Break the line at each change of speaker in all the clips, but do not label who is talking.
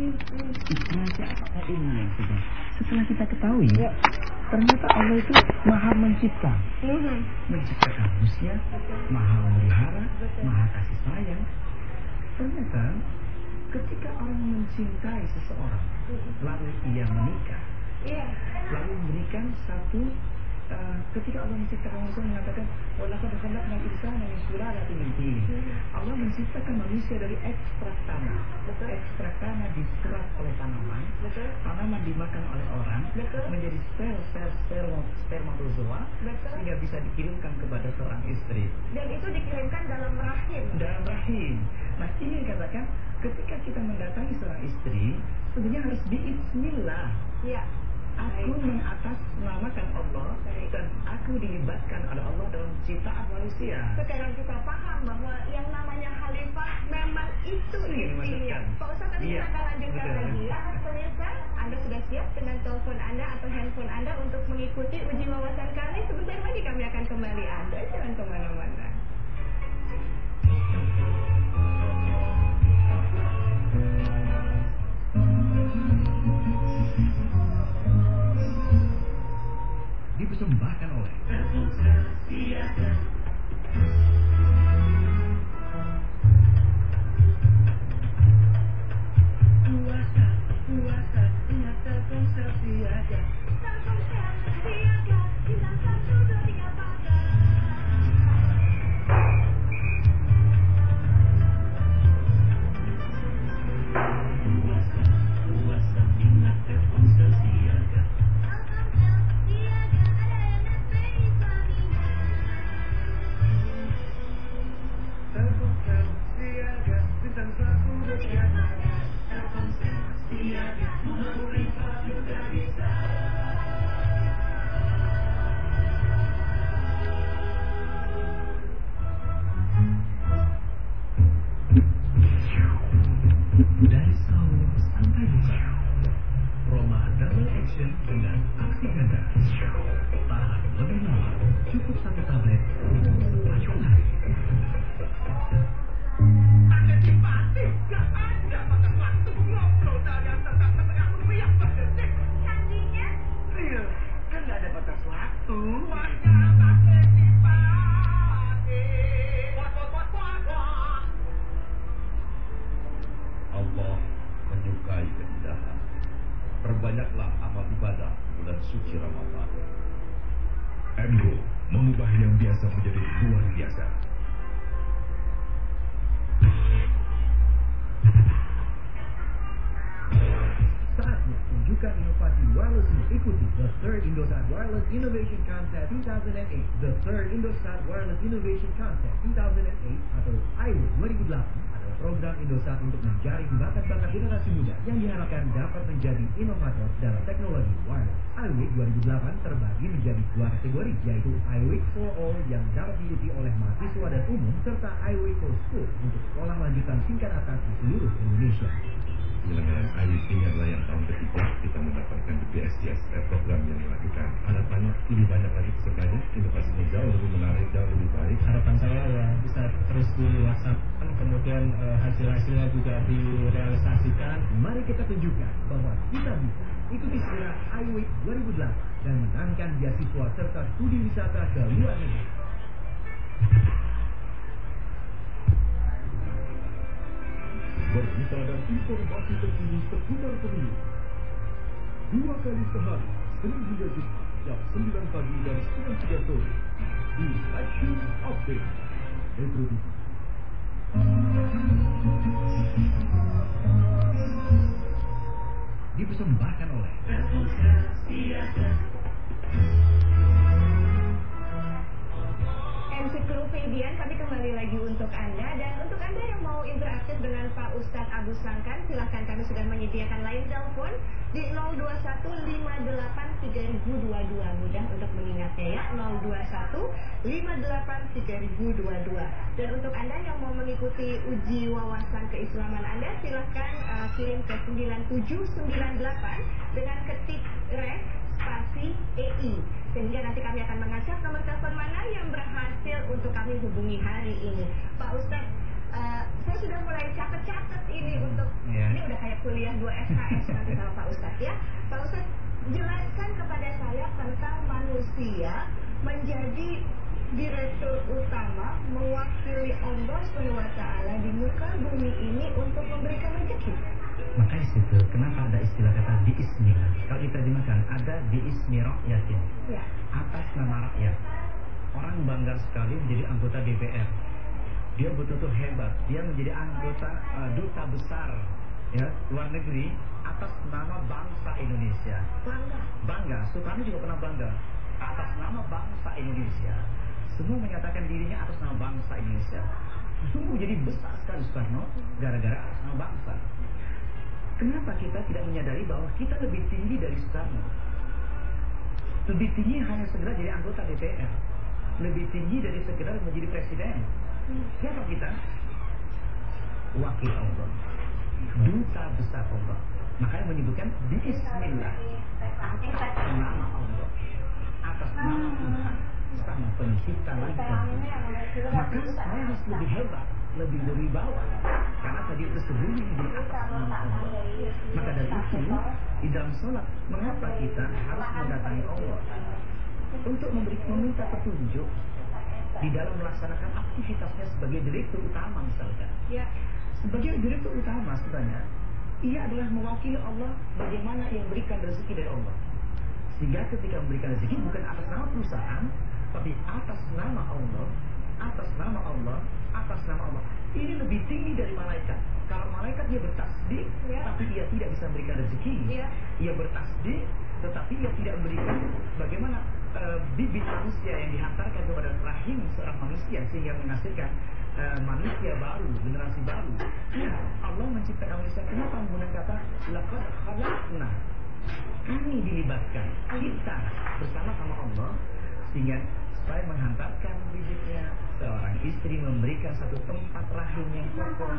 Apa ilmu setelah kita ketahui ya ternyata Allah itu maha mencipta
Mhm.
menciptakan manusia maha memelihara maha kasih sayang ternyata ketika orang mencintai seseorang lalu ia menikah
Iya.
lalu memberikan satu uh, ketika Allah menciptakan manusia mengatakan walaqad khalaqnal insana min sulalatin min tin. Allah menciptakan manusia dari ekstrak tanah. Ekstrak tanah diserap oleh tanaman.
Betul.
Tanaman dimakan oleh orang
Betul.
menjadi sel-sel sperma spermatozoa
Betul.
sehingga bisa dikirimkan kepada seorang istri
Dan itu dikirimkan dalam rahim.
dalam rahim. Nah ini yang katakan ketika kita mendatangi seorang istri sebenarnya harus biismillah.
Iya.
Aku mengatasnamakan Allah dan aku dilibatkan oleh Allah dalam ciptaan manusia.
Sekarang kita paham bahwa yang namanya khalifah memang itu
Ini
intinya. Pak Ustadz tadi
Iya,
kita akan lanjutkan
betul.
lagi. Ahad pemirsa, Anda sudah siap dengan telepon Anda atau handphone Anda untuk mengikuti uji wawasan kami? Sebentar lagi kami akan kembali Anda. Jangan ke mana-mana.
Dipersembahkan oleh Innovation Contest 2008 atau IWO 2008 adalah program Indosat untuk menjaring bakat-bakat generasi muda yang diharapkan dapat menjadi inovator dalam teknologi wireless. IWIC 2008 terbagi menjadi dua kategori, yaitu IWIC for All yang dapat diikuti oleh mahasiswa dan umum, serta IWIC for School untuk sekolah lanjutan tingkat atas di seluruh Indonesia.
Penyelenggaraan IWIC ini adalah yang tahun ketiga kita mendapatkan BSDS eh, program yang dilakukan. Harapannya lebih banyak lagi pesertanya, inovasinya jauh lebih menarik, jauh lebih baik.
harapan saya ya bisa terus dilaksanakan kemudian eh, hasil-hasilnya juga direalisasikan
Mari kita tunjukkan bahwa kita bisa ikuti segera iWeek 2008 dan menangkan beasiswa serta studi wisata ke luar negeri.
Berita dan informasi terkini seputar pemilu. Dua kali sehari, Senin hingga Jumat, jam 9 pagi dan setengah 3 sore. Di Action Update. Metro TV.
Dipersembahkan oleh
Ensiklopedian kami kembali lagi untuk Anda. Dan untuk Anda yang mau interaktif dengan Pak Ustadz Abu Sangkan silahkan kami sudah menyediakan line telepon di 021583022 mudah untuk mengingatnya ya 021583022 dan untuk Anda yang mau mengikuti uji wawasan keislaman Anda silahkan uh, kirim ke 9798 dengan ketik rek spasi EI sehingga nanti kami akan mengacak nomor telepon mana yang berhasil untuk kami hubungi hari ini Pak Ustadz eh, saya sudah mulai catat-catat ini untuk
Iya.
ini udah kayak kuliah 2 SKS nanti sama Pak Ustadz ya. Pak Ustadz, jelaskan kepada saya tentang manusia menjadi direktur utama mewakili Allah SWT di muka bumi ini untuk memberikan rezeki.
Makanya situ, kenapa ada istilah kata biismillah? Kalau diterjemahkan, ada biismi rakyatin.
Ya.
Atas nama rakyat. Orang bangga sekali menjadi anggota DPR. Dia betul-betul hebat. Dia menjadi anggota uh, duta besar ya luar negeri atas nama bangsa Indonesia.
Bangga.
Bangga. Soekarno juga pernah bangga atas nama bangsa Indonesia. Semua menyatakan dirinya atas nama bangsa Indonesia. Sungguh jadi besar sekali Soekarno gara-gara atas nama bangsa. Kenapa kita tidak menyadari bahwa kita lebih tinggi dari Soekarno? Lebih tinggi hanya sekedar jadi anggota DPR. Lebih tinggi dari sekedar menjadi presiden. Siapa kita? Wakil Allah. Duta besar Allah. Makanya menyebutkan Bismillah. Atas nama Allah. Atas nama Tuhan. Sang pencipta langit. Maka saya harus lebih hebat, lebih berwibawa. Karena tadi itu sebelum di nama Allah. Maka dari itu, di dalam sholat, mengapa kita harus mendatangi Allah? Untuk memberi meminta petunjuk di dalam melaksanakan aktivitasnya sebagai direktur utama misalkan.
Ya.
Sebagai direktur utama sebenarnya, ia adalah mewakili Allah bagaimana ia memberikan rezeki dari Allah. Sehingga ketika memberikan rezeki bukan atas nama perusahaan, tapi atas nama Allah, atas nama Allah, atas nama Allah. Ini lebih tinggi dari malaikat. Kalau malaikat dia bertasbih,
Ya.
tapi ia tidak bisa memberikan rezeki.
Ya.
Ia bertasbih, tetapi ia tidak memberikan bagaimana eh, bibit manusia yang dihantarkan kepada rahim seorang manusia sehingga menghasilkan eh, manusia baru, generasi baru. Ya, Allah menciptakan manusia. Kenapa menggunakan kata laqad khalaqna? Kami dilibatkan, kita bersama sama Allah sehingga supaya menghantarkan bibitnya seorang istri memberikan satu tempat rahim yang kokoh.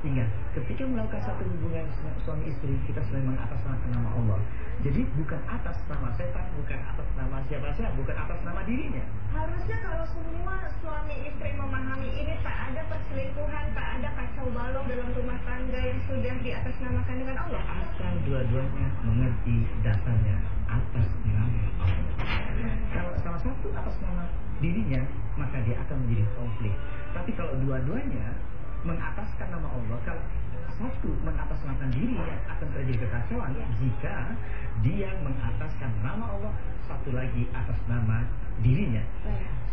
Sehingga ketika melakukan satu hubungan su- suami istri kita sudah mengatasnamakan nama Allah. Jadi bukan atas nama setan bukan atas nama siapa siapa bukan atas nama dirinya.
Harusnya kalau semua suami istri memahami ini tak ada perselingkuhan, tak ada kacau balau dalam rumah tangga yang sudah diatasnamakan dengan Allah.
asal dua-duanya mengerti dasarnya atas nama Allah kalau salah satu atas nama dirinya maka dia akan menjadi konflik. Tapi kalau dua-duanya mengataskan nama Allah kalau satu mengatasnamakan dirinya akan terjadi kekacauan. Jika dia mengataskan nama Allah satu lagi atas nama dirinya.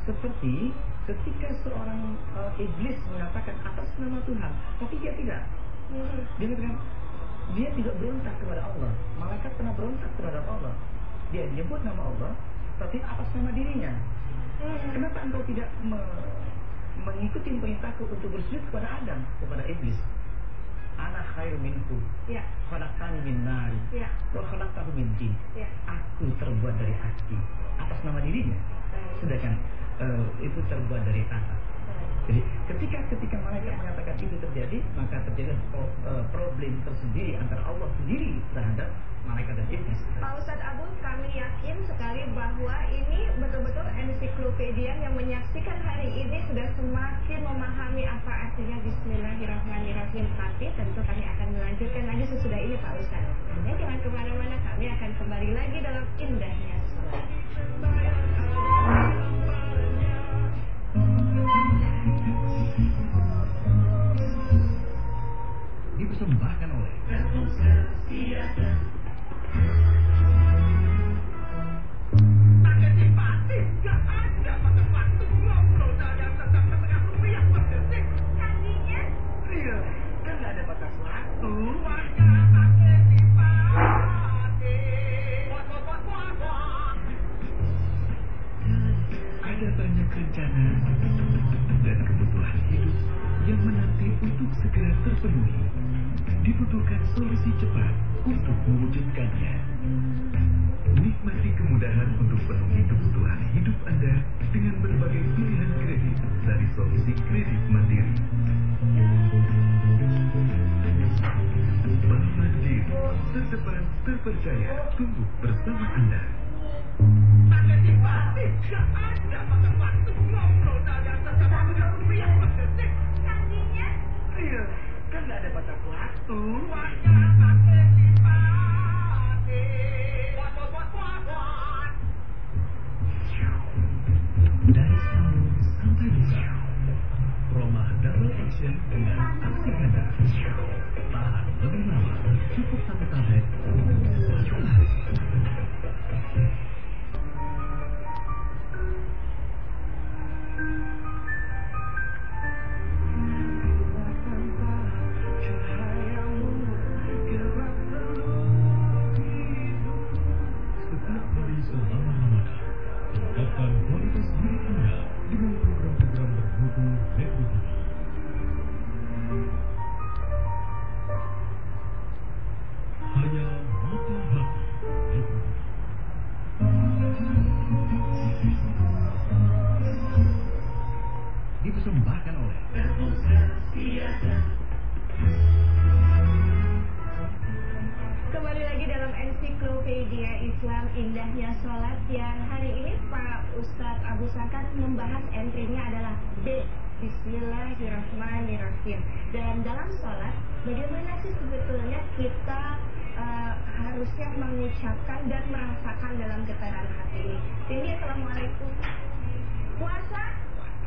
Seperti ketika seorang uh, iblis mengatakan atas nama Tuhan tapi dia tidak. Dia mengatakan dia tidak berontak kepada Allah. Malaikat pernah berontak kepada Allah. Dia menyebut nama Allah tapi atas nama dirinya. Kenapa engkau tidak me- mengikuti perintahku untuk bersujud kepada Adam? Kepada iblis. Anak khairu minhu
Ya,
khalaqtani min nari.
Ya,
wa khalaqtahu min tin
ya.
aku terbuat dari api atas nama dirinya. Sedangkan eh, itu terbuat dari tanah jadi ketika ketika malaikat mengatakan itu terjadi maka terjadi pro- eh, problem tersendiri antara Allah sendiri terhadap malaikat dan iblis
Pak Ustadz Abu, kami yakin sekali bahwa ini betul-betul ensiklopedia yang menyaksikan hari ini sudah semakin memahami apa artinya Bismillahirrahmanirrahim. Tapi tentu kami akan melanjutkan lagi sesudah ini Pak Ustadz. Anda jangan ke mana-mana, kami akan kembali lagi dalam indahnya.
Dipersembahkan oleh
Ada Action dengan aksi Tahan lebih lama Cukup satu
harusnya mengucapkan dan merasakan dalam getaran hati ini? Tinggi Assalamualaikum. Puasa?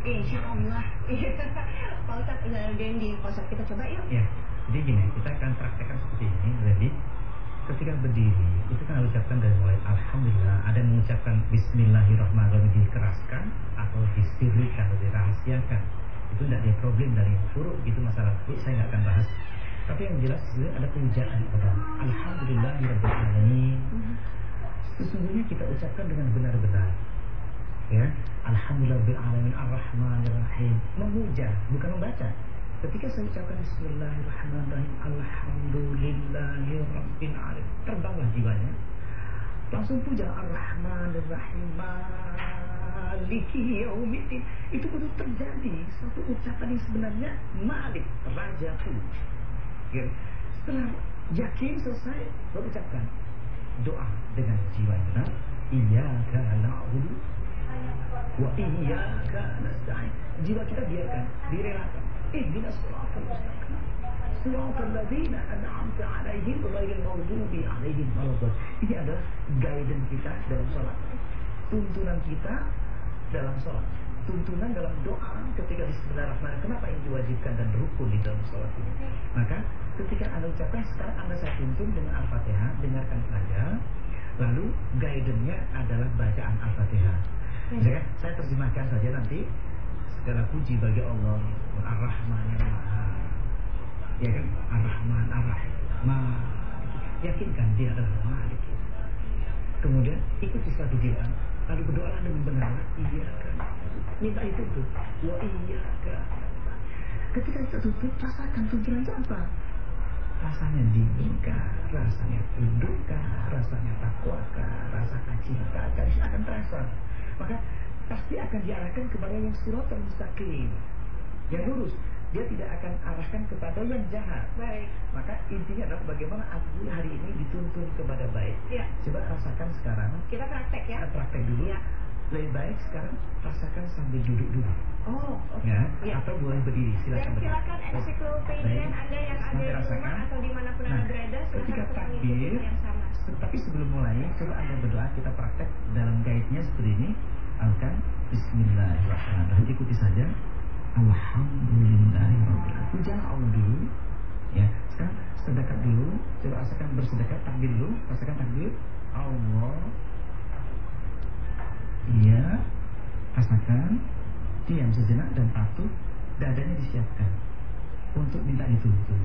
Insya Allah. Pak Ustadz, udah di Ustadz kita coba yuk.
Ya, jadi gini, kita akan praktekkan seperti ini. Jadi, ketika berdiri, itu kan ucapkan dari mulai Alhamdulillah. Ada yang mengucapkan Bismillahirrahmanirrahim dikeraskan atau disirrikan atau dirahasiakan. Itu tidak ada problem dari furuk itu masalah saya nggak akan bahas. Tapi yang jelas sebenarnya ada pujaan kepada Alhamdulillahirobbilalamin. Sesungguhnya kita ucapkan dengan benar-benar. Ya, Alhamdulillahirobbilalamin Ar-Rahmanirrahim. Memuja, bukan membaca. Ketika saya ucapkan Bismillahirrahmanirrahim Alhamdulillahirrabbil alamin Terbanglah jiwanya Langsung puja Ar-Rahmanirrahim Maliki yaumiddin Itu baru terjadi Satu ucapan yang sebenarnya Malik, Raja pun ya. Setelah yakin selesai Baru ucapkan Doa dengan jiwa yang benar Iyaka na'budu Wa iyyaka nasta'in. Jiwa kita biarkan, direlakan. Ihdinas siratal mustaqim. An'amta 'alaihim ghairil maghdubi 'alaihim waladdallin. Ini adalah guidance kita dalam sholat. Tuntunan kita dalam sholat. Tuntunan dalam doa ketika Bismillahirrahmanirrahim. Kenapa ini diwajibkan dan rukun di dalam sholat ini? Maka ketika anda ucapkan sekarang anda saya tuntun dengan Al-Fatihah, dengarkan saja. Lalu guidance-nya adalah bacaan Al-Fatihah. Ya kan? Saya terjemahkan saja nanti segala puji bagi Allah Ar-Rahman yang Maha. Ya kan? Ar-Rahman. Maha. Yakinkan dia adalah Malik. Kemudian ikuti satu bilang lalu berdoalah dengan benar. Iya kan. Minta itu tuh. Wa iya. Ketika kita tutup, rasakan tuntunan itu apa? Rasanya dinginkah, rasanya tundukkah, rasanya takwakah, rasanya cintakah, itu akan terasa maka pasti akan diarahkan kepada yang siratal mustaqim yang lurus dia tidak akan arahkan kepada yang jahat
Baik.
maka intinya adalah bagaimana aku hari ini dituntun kepada baik
Ya.
coba rasakan sekarang
Kita praktek ya.
kita praktek dulu
Ya.
Lebih baik sekarang rasakan sambil duduk dulu
Oh, oke.
ya,
Ya.
atau boleh berdiri
Dan
silakan berdiri.
silakan ensiklopedia
Baik.
Anda yang ada di rumah atau di mana pun
Nah,
Anda berada, silakan
takbir,
yang sama.
Tapi sebelum mulai, coba anda berdoa kita praktek dalam guide-nya seperti ini. Akan Bismillahirrahmanirrahim. Ikuti saja. Alhamdulillahirrahmanirrahim. Puja Allah dulu. Ya, sekarang sedekah dulu. Coba rasakan bersedekah takbir dulu. Rasakan takbir. Allah. Iya. Rasakan. Diam sejenak dan patuh. Dadanya disiapkan untuk minta dituntun.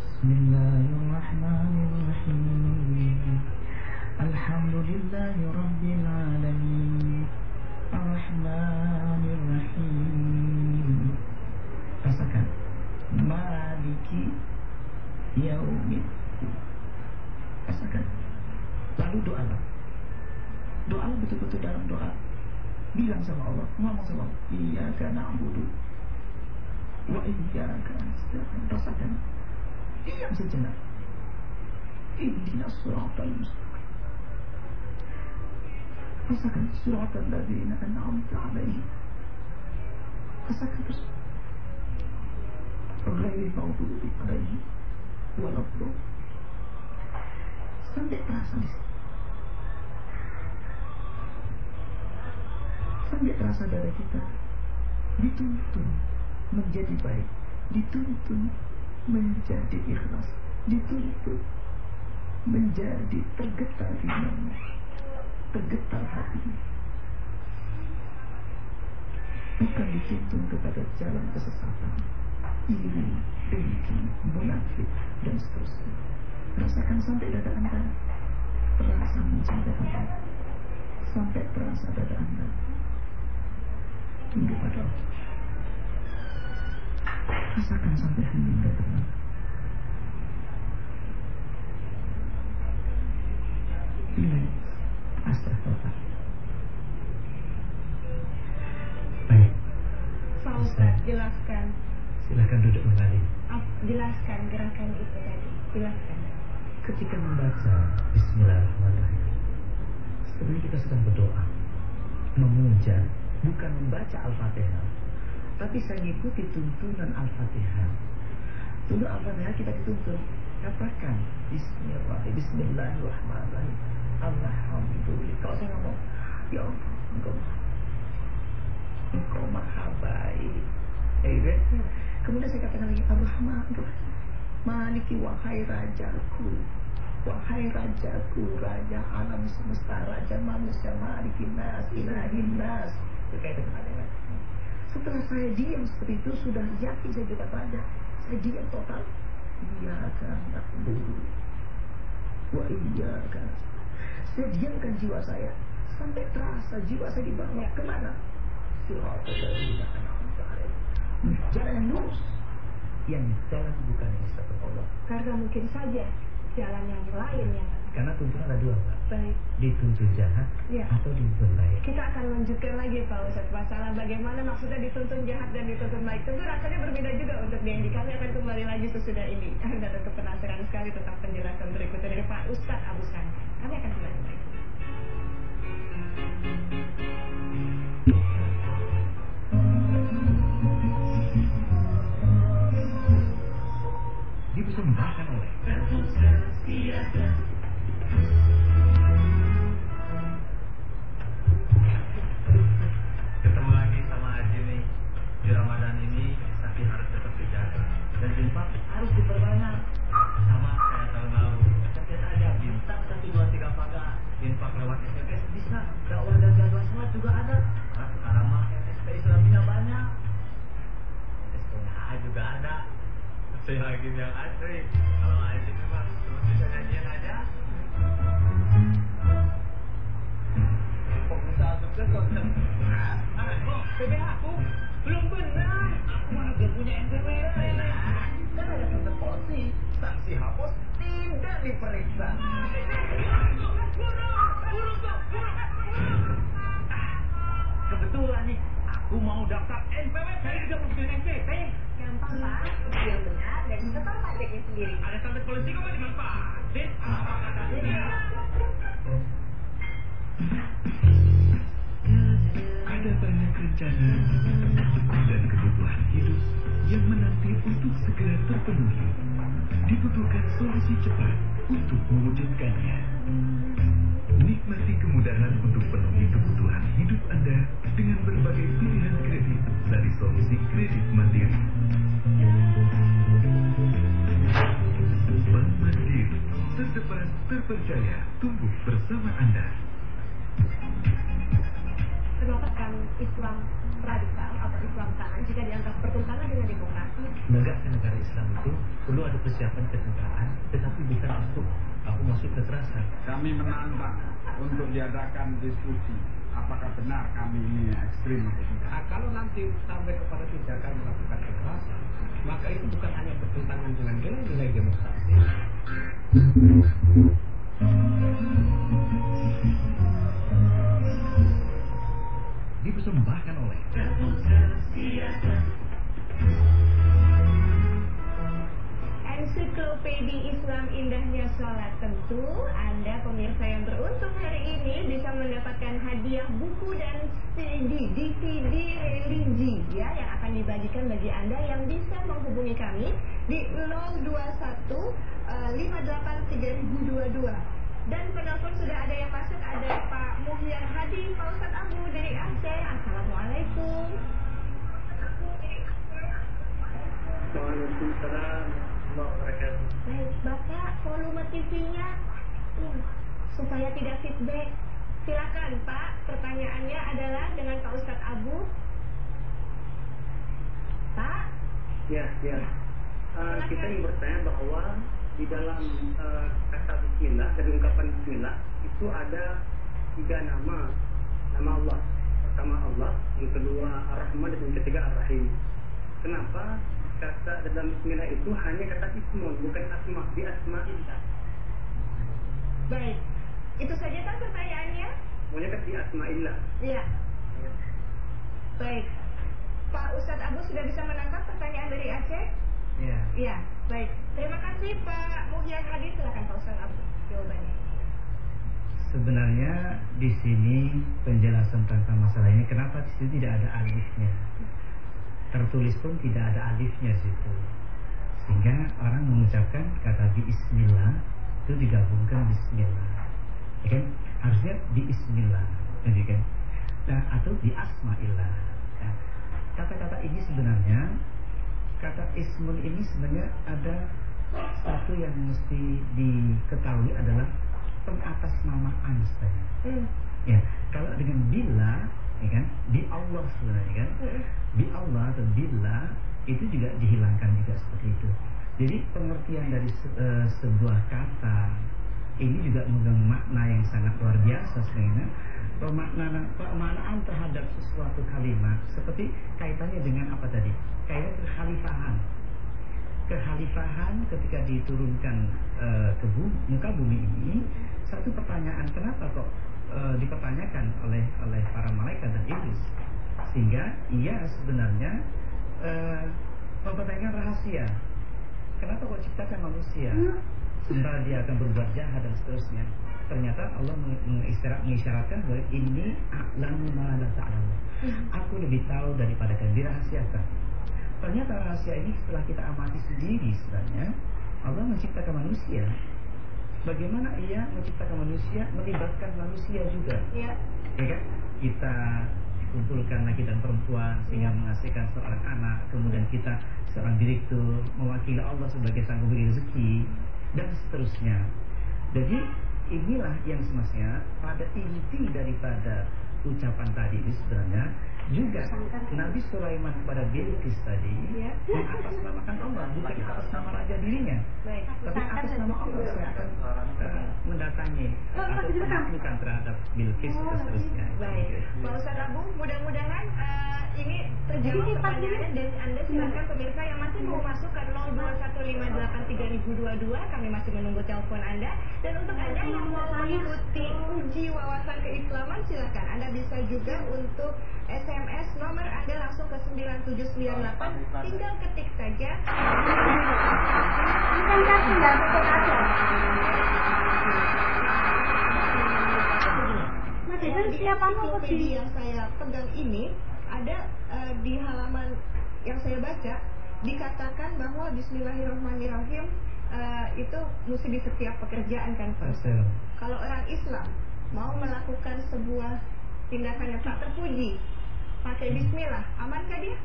Bismillahirrahmanirrahim. Alhamdulillahi Rabbil Alamin Ar-Rahmanirrahim Rasakan Maliki Yaumid Rasakan Lalu doalah Doalah betul-betul dalam doa. Bilang sama Allah Ngomong sama Allah Iyaka na'budu Wa iyaka nasta'in. Rasakan Diam sejenak. Ihdinas siratal mustaqim. Rasakan siratal ladzina an'amta alaihim. Rasakan terus.
Ghairil maghdubi alaihim waladdallin. Sampai terasa di. Sampai terasa darah kita. Dituntun menjadi baik, dituntun menjadi ikhlas, dituntun menjadi tergetar imannya, tergetar hatinya. Bukan dituntun kepada jalan kesesatan, iri, dengki, munafik, dan seterusnya. Rasakan sampai dada Anda. Terasa mencintai Anda. Sampai terasa dada Anda tunduk pada Allah. Rasakan sampai hening dan tenang. Relax. Astagfirullah.
Baik,
Pak jelaskan.
silakan duduk kembali.
Ap- jelaskan gerakan itu tadi. Jelaskan.
Ketika membaca Bismillahirrahmanirrahim, sebenarnya kita sedang berdoa, memuja, bukan membaca Al-Fatihah, tapi saya mengikuti tuntunan Al-Fatihah. Dulu Al-Fatihah kita dituntun, katakan Bismillahirrahmanirrahim, Bismillahirrahmanirrahim, Alhamdulillah. Kalau saya ngomong, Ya Allah, Engkau Engkau maha baik. Eh, kan? Kemudian saya katakan lagi, Rahim. Maliki wahai rajaku Wahai rajaku Raja alam semesta Raja manusia Maliki nas Ilahin nas Dengan Setelah saya diam seperti itu Sudah yakin saya juga raja Saya diam total. Iya kan dulu Wa iya kan Saya diamkan jiwa saya. Sampai terasa jiwa saya dibawa Ke mana? Jalan yang lurus. Yang jalan bukan yang disebut Allah.
Karena mungkin saja jalan yang lain yang
karena tuntunan ada dua Mbak
baik.
dituntun jahat
Ya.
atau dituntun baik
Kita akan lanjutkan lagi Pak Ustadz masalah bagaimana maksudnya dituntun jahat dan dituntun baik. Tentu rasanya berbeda juga untuk Dendi. Kami akan kembali lagi sesudah ini. Anda tentu penasaran sekali tentang penjelasan berikutnya dari Pak Ustadz Abu Sani. Kami akan kembali lagi.
dipersembahkan oleh
Ketemu lagi sama Haji nih Di Ramadan ini Tapi harus tetap dijaga. Dan infak harus diperbanyak. Sama kayak tahun lalu. Ceket aja bintang 123 paga Infak lewat SMS bisa Dakwah dan jadwal sholat juga ada. Nah sekarang mah SPI Islamnya banyak. SPA juga ada. Saya lagi yang asri. Kalau Haji memang Terus bisa nyanyian PBH aku belum benar. Aku mana belum punya NPWP. Kan. Sanksi hapus tidak diperiksa. Kebetulan nih, aku mau daftar.
Gampang Pak, benar dan sendiri.
Ada kok?
Ada banyak rencana dan kebutuhan hidup yang menanti untuk segera terpenuhi. Dibutuhkan solusi cepat untuk mewujudkannya. Nikmati kemudahan untuk penuhi kebutuhan hidup Anda dengan berbagai pilihan kredit dari solusi kredit mandiri. Bank Mandiri, terdepan, terpercaya, tumbuh bersama Anda.
Kenapa Islam radikal atau Islam kanan jika dianggap bertentangan dengan demokrasi?
menegakkan negara Islam itu perlu ada persiapan kenegaraan tetapi bukan untuk aku masuk kekerasan
Kami menantang untuk diadakan diskusi. Apakah benar kami ini ekstrim? Atau.
Nah, kalau nanti sampai kepada tindakan melakukan kekerasan, maka itu bukan hanya bertentangan dengan nilai-nilai demokrasi,
dipersembahkan oleh
Ensiklopedi Islam Indahnya Sholat. Tentu Anda pemirsa yang beruntung hari ini bisa mendapatkan hadiah buku dan CD, DVD religi ya yang akan dibagikan bagi Anda yang bisa menghubungi kami di 021 eh, 58 3022 dan penelpon sudah ada yang masuk ada Pak Muhyar Hadi Pak Ustadz Abu dari Aceh Assalamualaikum
Waalaikumsalam warahmatullahi wabarakatuh.
Baik, Bapak volume TV-nya hmm, supaya tidak feedback. Silakan Pak, pertanyaannya adalah dengan Pak Ustadz Abu. Pak,
Ya, ya. Eh, kita ingin bertanya bahwa di dalam eh, kata Bismillah dari ungkapan Bismillah itu ada tiga nama nama Allah. Pertama Allah, yang kedua Ar-Rahman dan yang ketiga Ar-Rahim. Kenapa kata dalam Bismillah itu hanya kata ismun bukan asma di asma'illah.
baik. Itu saja kan pertanyaannya?
Maunya kan di asma'illah.
Iya. Baik. Pak Ustadz Abu sudah bisa menangkap pertanyaan dari Aceh?
Ya.
Iya, baik. Terima kasih Pak Muhyar Hadi. Silakan Pak Ustadz Abu jawabannya.
Sebenarnya di sini penjelasan tentang masalah ini kenapa di situ tidak ada alifnya. Tertulis pun tidak ada alifnya situ. Sehingga orang mengucapkan kata Bismillah itu digabungkan Bismillah. Ya kan? Harusnya di Bismillah, ya kan? Nah, atau di Asmaillah. Ya. Kata-kata ini sebenarnya kata ismun ini sebenarnya ada satu yang mesti diketahui adalah pengatasnamaan sebenarnya.
Hmm.
Ya, kalau dengan bila, ya kan, di Allah sebenarnya kan,
Hmm.
di Allah atau bila itu juga dihilangkan juga seperti itu. Jadi pengertian dari se- eh, sebuah kata ini juga mengandung makna yang sangat luar biasa sebenarnya. Pemaknaan, pemaknaan terhadap sesuatu kalimat seperti kaitannya dengan apa tadi? Kaitan kekhalifahan. Kekhalifahan ketika diturunkan eh, ke bu- muka bumi ini satu pertanyaan kenapa kok eh, dipertanyakan oleh oleh para malaikat dan iblis? Sehingga ia sebenarnya eh, mempertanyakan rahasia. Kenapa kok ciptakan manusia? Sementara dia akan berbuat jahat dan seterusnya ternyata Allah meng- mengisyarat- mengisyaratkan bahwa ini a'lamu ma la ta'lamu. Aku lebih tahu daripada kalian. Dirahasiakan ternyata rahasia ini setelah kita amati sendiri sebenarnya Allah menciptakan manusia. Bagaimana ia menciptakan manusia? Melibatkan manusia juga.
Iya.
ya kan? Kita kumpulkan laki dan perempuan sehingga menghasilkan seorang anak kemudian kita seorang direktur mewakili Allah sebagai sang pemberi rezeki dan seterusnya. Jadi inilah yang semestinya pada inti daripada ucapan tadi itu sebenarnya juga. Nabi Sulaiman kepada Bilqis tadi
Ya.
mengatasnamakan Allah bukan atas nama raja dirinya.
Baik.
tapi atas nama Allah saya akan eh, mendatangi atau menaklukkan terhadap Bilqis dan seterusnya.
Baik, Pak Ustadz Abu, mudah-mudahan eh, ini terjawab pertanyaannya dan Anda silakan pemirsa yang masih mau masuk ke 021583022 kami masih menunggu telepon Anda. Dan untuk Anda yang mau mengikuti uji wawasan keislaman silakan Anda bisa juga untuk SMS nomor Anda langsung ke 9798 tinggal ketik saja.
Mas itu
di
siapa mau
yang saya pegang ini ada eh, di halaman yang saya baca dikatakan bahwa Bismillahirrahmanirrahim eh, itu mesti di setiap pekerjaan kan Pak. Kalau orang Islam mau melakukan sebuah tindakan yang tak terpuji pakai Bismillah, amankah dia?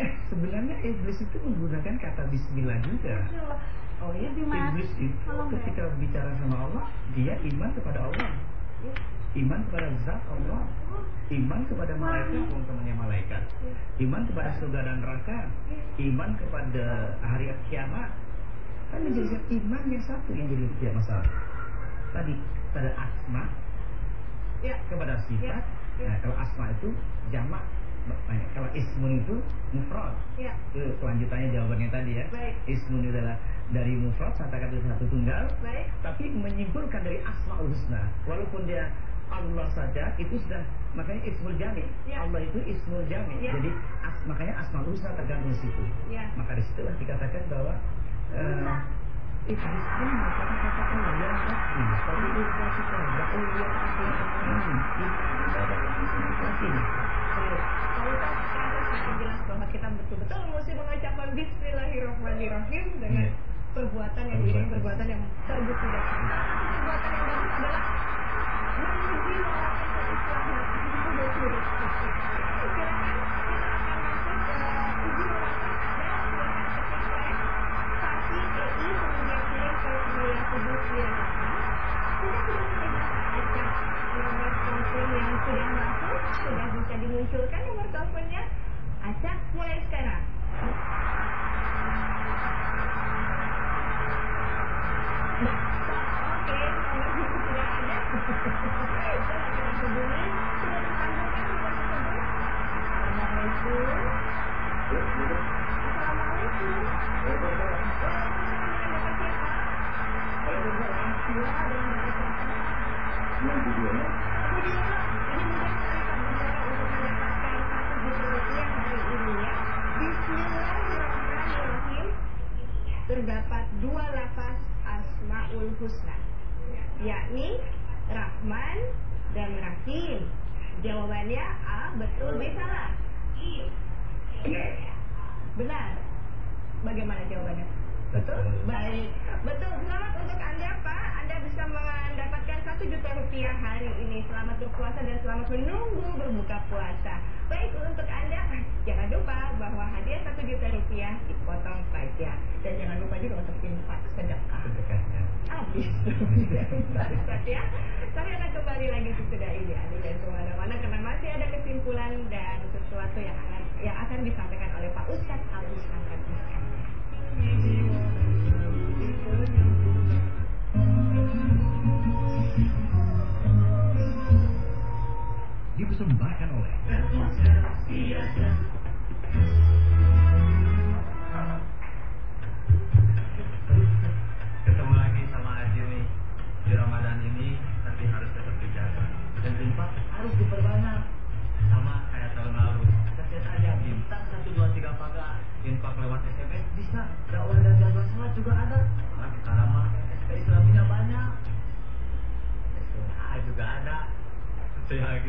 Eh, sebenarnya iblis itu menggunakan kata bismillah juga.
Oh iya,
Iblis itu ketika bicara sama Allah, dia iman kepada Allah. Iman kepada zat Allah. Iman kepada malaikat, umpamanya malaikat. Iman kepada surga dan neraka. Iman kepada hari kiamat. Kan menjadikan iman yang satu yang jadi tidak masalah. Tadi pada asma,
Ya.
kepada sifat. Nah, kalau asma itu jamak. Nah, kalau ismun itu mufrad.
Ya.
Itu kelanjutannya jawabannya tadi ya.
Baik.
Ismun adalah dari mufrad kata kata satu tunggal.
Baik.
Tapi menyimpulkan dari asmaul husna. Walaupun dia Allah saja itu sudah makanya ismul jami.
Ya.
Allah itu ismul jami.
Ya.
Jadi as, makanya asmaul husna tergantung di situ.
Ya.
Maka di situlah dikatakan bahwa eh, Ini,
Bismillahirrahmanirrahim dengan
Iya.
perbuatan yang diiringi perbuatan yang terbukti. Perbuatan yang bagus adalah dua lafaz Asmaul Husna, yakni Rahman dan Rahim. Jawabannya A, betul, B, salah. Benar. Bagaimana jawabannya? Betul? Baik. Betul. Selamat untuk Anda, Pak. Anda bisa satu juta rupiah hari ini. Selamat berpuasa dan selamat menunggu berbuka puasa. Baik, untuk Anda, jangan lupa bahwa hadiah satu juta rupiah dipotong pajak. Dan jangan lupa juga untuk infak sedekah.
Sedekahnya.
Habis. Ustaz ya. Kami akan kembali lagi sesudah ini. Anda dan ke mana-mana karena masih ada kesimpulan dan sesuatu yang akan yang akan disampaikan oleh Pak Ustadz Abu Sangkan Iskandar.
Dipersembahkan oleh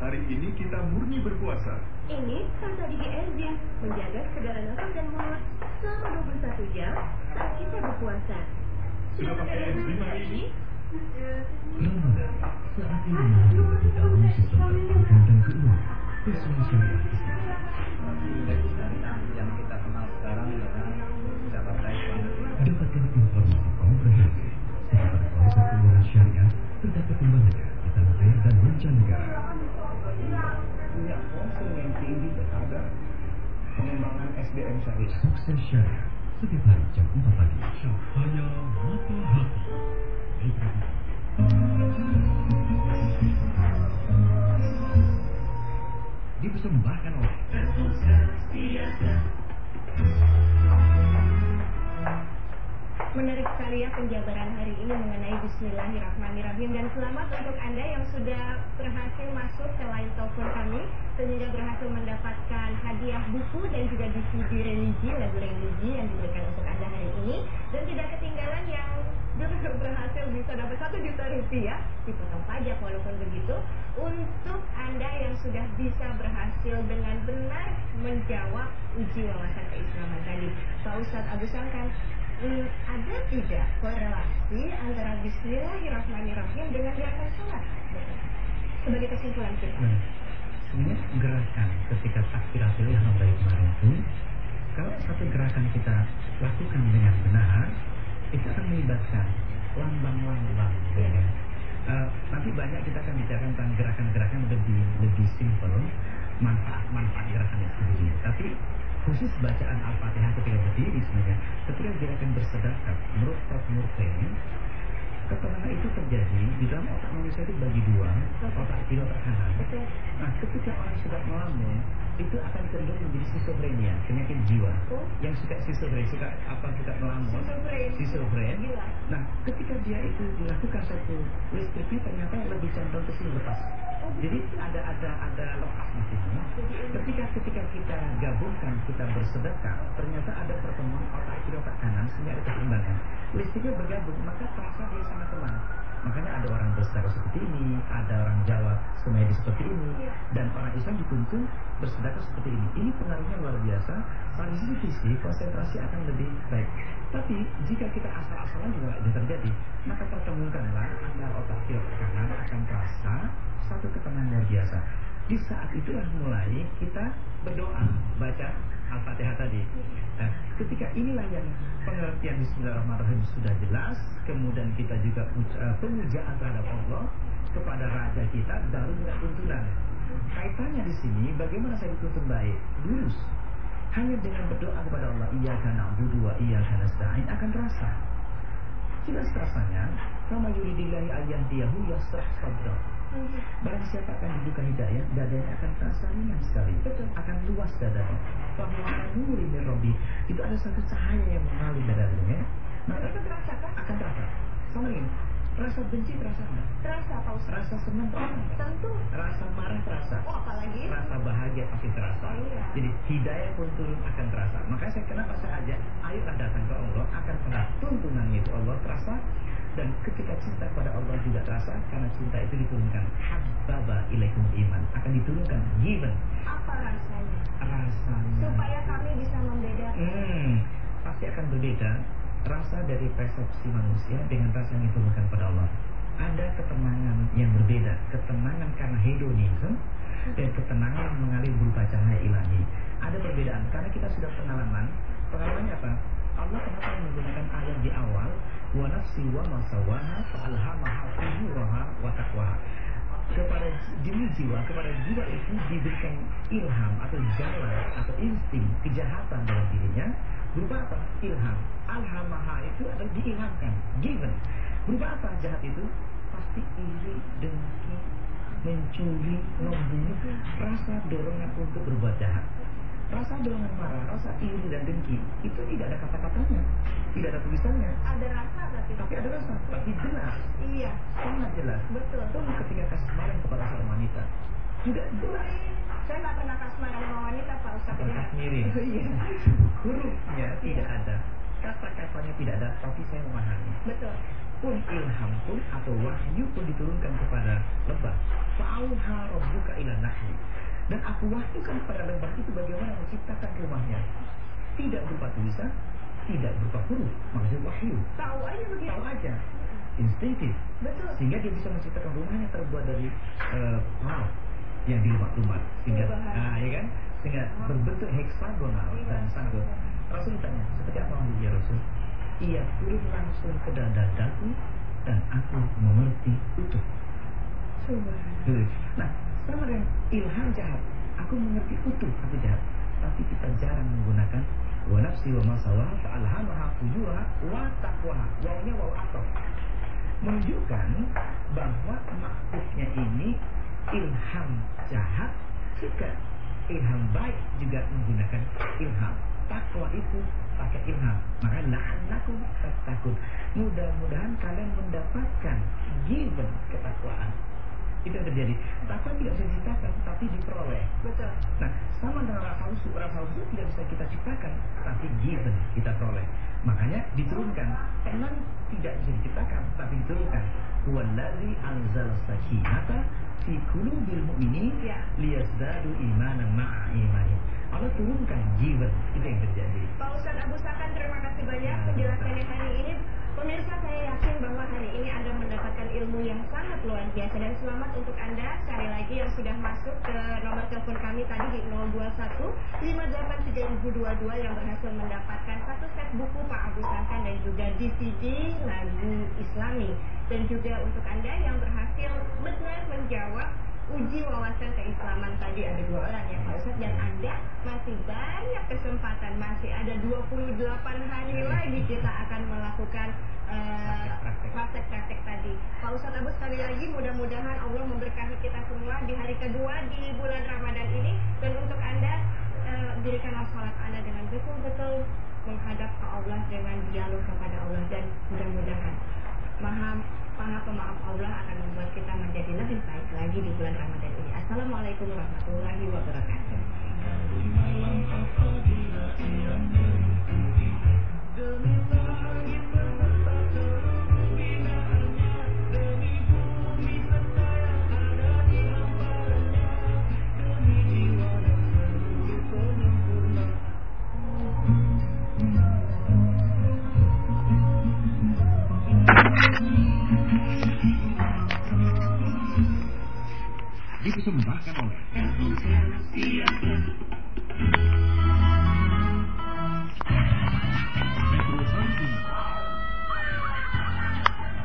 hari ini kita murni berpuasa.
Ini Tante Didi Enzim menjaga kesegaran nafas dan mulut selama 21 jam saat kita berpuasa.
Sudah pakai enzim hari ini?
Saat ini pendidikan dan
yang kita kenal sekarang adalah Jakarta Islam.
Dapatkan informasi komprehensif seputar konsep syariah perkembangannya di tanah air dan mancanegara.
Punya konsul yang tinggi terhadap pengembangan SDM syariah.
Sukses Syariah setiap hari jam 4 pagi. Cahaya mata hati. Dipersembahkan oleh
Menarik sekali ya penjabaran hari ini mengenai Bismillahirrahmanirrahim. Dan selamat untuk Anda yang sudah berhasil masuk ke line telepon kami sehingga berhasil mendapatkan hadiah buku dan juga DVD religi, lagu religi yang diberikan untuk Anda hari ini. Dan tidak ketinggalan yang ber- berhasil bisa dapat satu juta rupiah dipotong pajak walaupun begitu. Untuk Anda yang sudah bisa berhasil dengan benar menjawab uji wawasan keislaman tadi. Pak Ustadz Agus Sangkan ada tidak korelasi antara Bismillahirrahmanirrahim dengan gerakan sholat? sebagai kesimpulan kita.
Nah, sebenarnya gerakan ketika takbiratul ihram dari kemarin itu kalau satu gerakan kita lakukan dengan benar itu akan melibatkan lambang-lambang ya kan? Eh, nanti banyak kita akan bicara tentang gerakan-gerakan lebih lebih simpel manfaat-manfaat gerakannya sendiri tapi khusus bacaan Al-Fatihah ketika berdiri sebenarnya ketika gerakan bersedekah menurut Prof. Murthy ketenangan itu terjadi di dalam otak manusia itu bagi dua otak kiri otak kanan. Nah ketika orang sudah melamun itu akan cenderung menjadi schizophrenia penyakit jiwa.
Oh.
yang suka schizophrenia suka apa suka melamun
schizophrenia. Gila.
nah ketika dia itu dilakukan satu listriknya ternyata lebih cenderung ke sini lepas.
Oh,
jadi ada ada ada lokas di sini. Ketika ketika kita gabungkan kita bersedekah, ternyata ada pertemuan otak kiri otak kanan sehingga ada keseimbangan. Listriknya bergabung, maka terasa dia sangat tenang. Makanya ada orang bersedekah seperti ini, ada orang Jawa semedi seperti ini, dan orang Islam dituntun bersedekah seperti ini. Ini pengaruhnya luar biasa. Pada sisi fisik, konsentrasi akan lebih baik. Tapi jika kita asal-asalan juga itu terjadi, maka pertemukanlah antara otak kiri otak kanan akan terasa satu ketenangan luar biasa. Di saat itulah mulai kita berdoa, baca Al-Fatihah tadi. Nah, ketika inilah yang pengertian Bismillahirrahmanirrahim sudah jelas, kemudian kita juga uh, pemujaan terhadap Allah kepada Raja kita, minta tuntunan. Kaitannya di sini, bagaimana saya dituntun baik? Lurus. Hanya dengan berdoa kepada Allah, iya karena wa iyyaka nasta'in akan terasa. Jelas rasanya, kama yuridillahi ayyahdiyahu yasrah sadrah. Barang siapa akan dibuka hidayah, dadanya akan terasa ringan sekali.
Betul.
Akan luas dadanya. Bahwa nuri min Rabbi. Itu ada satu cahaya yang mengalir dadanya. Nah,
Dan itu terasa kan?
akan terasa. Sama ini. Rasa benci terasa enggak?
Terasa Pak Ustaz?
Rasa senang terasa enggak?
Tentu.
Rasa marah terasa.
Oh, apalagi
Rasa bahagia pasti terasa.
Oh, iya.
Jadi hidayah pun turun akan terasa. Makanya saya kenapa saya ajak, ayolah datang ke Allah akan pernah tuntunan itu Allah terasa dan ketika cinta pada Allah juga terasa karena cinta itu diturunkan habbaba ilaikum iman. Akan diturunkan given.
Apa rasanya?
rasanya.
Supaya kami bisa membedakan.
hmm, pasti akan berbeda rasa dari persepsi manusia dengan rasa yang diturunkan pada Allah. Ada ketenangan yang berbeda ketenangan karena hedonisme dan ketenangan yang mengalir berupa cahaya ilahi. Ada perbedaan karena kita sudah pengalaman. Pengalamannya apa? Allah kenapa menggunakan ayat di awal wa nafsi wa masawaha fa'alhamaha fujuraha wa taqwaha. Kepada diri jiwa kepada jiwa itu diberikan ilham atau jalan atau insting kejahatan dalam dirinya berupa apa? Ilham. Alhamaha itu adalah diilhamkan given. Berupa apa jahat itu? Pasti iri dengki mencuri membunuh rasa dorongan untuk berbuat jahat rasa dorongan marah rasa iri dan dengki itu tidak ada kata-katanya tidak ada tulisannya.
Ada rasa tapi
tapi ada rasa tapi jelas.
Iya,
sangat jelas.
Betul.
Tuh ketika kasmaran kepada seorang wanita juga jelas.
Saya nggak pernah kasmaran sama wanita Pak Ustaz. Nggak-
miring iya. Hurufnya tidak ada. Kata-katanya tidak ada tapi saya memahami.
Betul.
pun ilham pun atau wahyu pun diturunkan kepada lebah fa'auha rabbuka ila nahli dan aku wahyukan kepada lebah itu bagaimana menciptakan rumahnya tidak berupa tulisan tidak berupa huruf maksud wahyu
Tahu aja begitu.
tahu aja instinktif
Betul.
sehingga dia bisa menciptakan rumahnya terbuat dari eh, wow yang dilumat-lumat sehingga
Perubahan.
ah ya kan sehingga berbentuk heksagonal
Iya.
dan sangat Rasul ditanya seperti apa wahyu ya Rasul ia turun langsung ke dada daku dan aku mengerti utuh Tuh. nah sama dengan ilham jahat aku mengerti utuh aku jahat. Tapi kita jarang menggunakan wa nafsi wa masawaha fa'alhamaha fujuraha wa taqwaha. Wawnya waw atau menunjukkan bahwa maksudnya ini ilham jahat juga ilham baik juga menggunakan ilham. Takwa itu pakai ilham. Maka la'allakum tattaqun. Mudah-mudahan kalian mendapatkan given ketakwaan itu yang terjadi takwa tidak bisa diciptakan tapi diperoleh
Betul.
Nah, sama dengan rasa haus, rasa haus itu tidak bisa kita ciptakan, tapi given kita peroleh. Makanya diturunkan. Tenang tidak bisa diciptakan, tapi diturunkan. Huwallazi anzal sakinata fi qulubil mu'minin
Ya.
liyazdadu imanan ma'a imani. Allah turunkan given, itu yang terjadi.
Pak Ustadz Abu Sakan terima kasih banyak
Ya,
penjelasannya hari ini. Pemirsa saya yakin bahwa hari ini Anda mendapatkan ilmu yang sangat luar biasa. Dan selamat untuk Anda sekali lagi yang sudah masuk ke nomor telepon kami tadi di 021 583 yang berhasil mendapatkan satu set buku Pak Abu Sasan dan juga DVD lagu Islami. Dan juga untuk Anda yang berhasil benar menjawab uji wawasan keislaman tadi ada dua orang ya Pak Ustadz dan Anda masih banyak kesempatan. Masih ada 28 hari lagi kita akan melakukan uh, praktek-praktek. tadi. Pak Ustadz Abu sekali lagi mudah-mudahan Allah memberkahi kita semua di hari kedua di bulan Ramadan ini. Dan untuk Anda uh, dirikanlah sholat Anda dengan betul-betul menghadap ke Allah dengan dialog kepada Allah dan mudah-mudahan maha maha pemaaf Allah akan membuat kita menjadi lebih baik lagi di bulan Ramadan ini. Assalamualaikum warahmatullahi wabarakatuh.
Dipersembahkan oleh